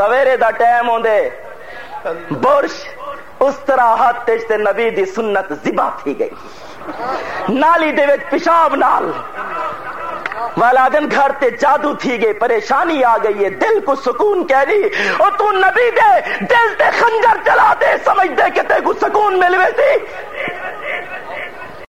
سویرے the time ہوندے brush اس طرح ہاتھ تے نبی دی سنت زبا تھی گئی۔ نالی دے وچ پیشاب نال۔ والادن گھر تے جادو تھی گئے پریشانی آ گئی ہے، دل کو سکون کہہ رہی اور تو نبی دے دل تے خنجر چلا دے، سمجھ دے کہ تے کو سکون ملوے سی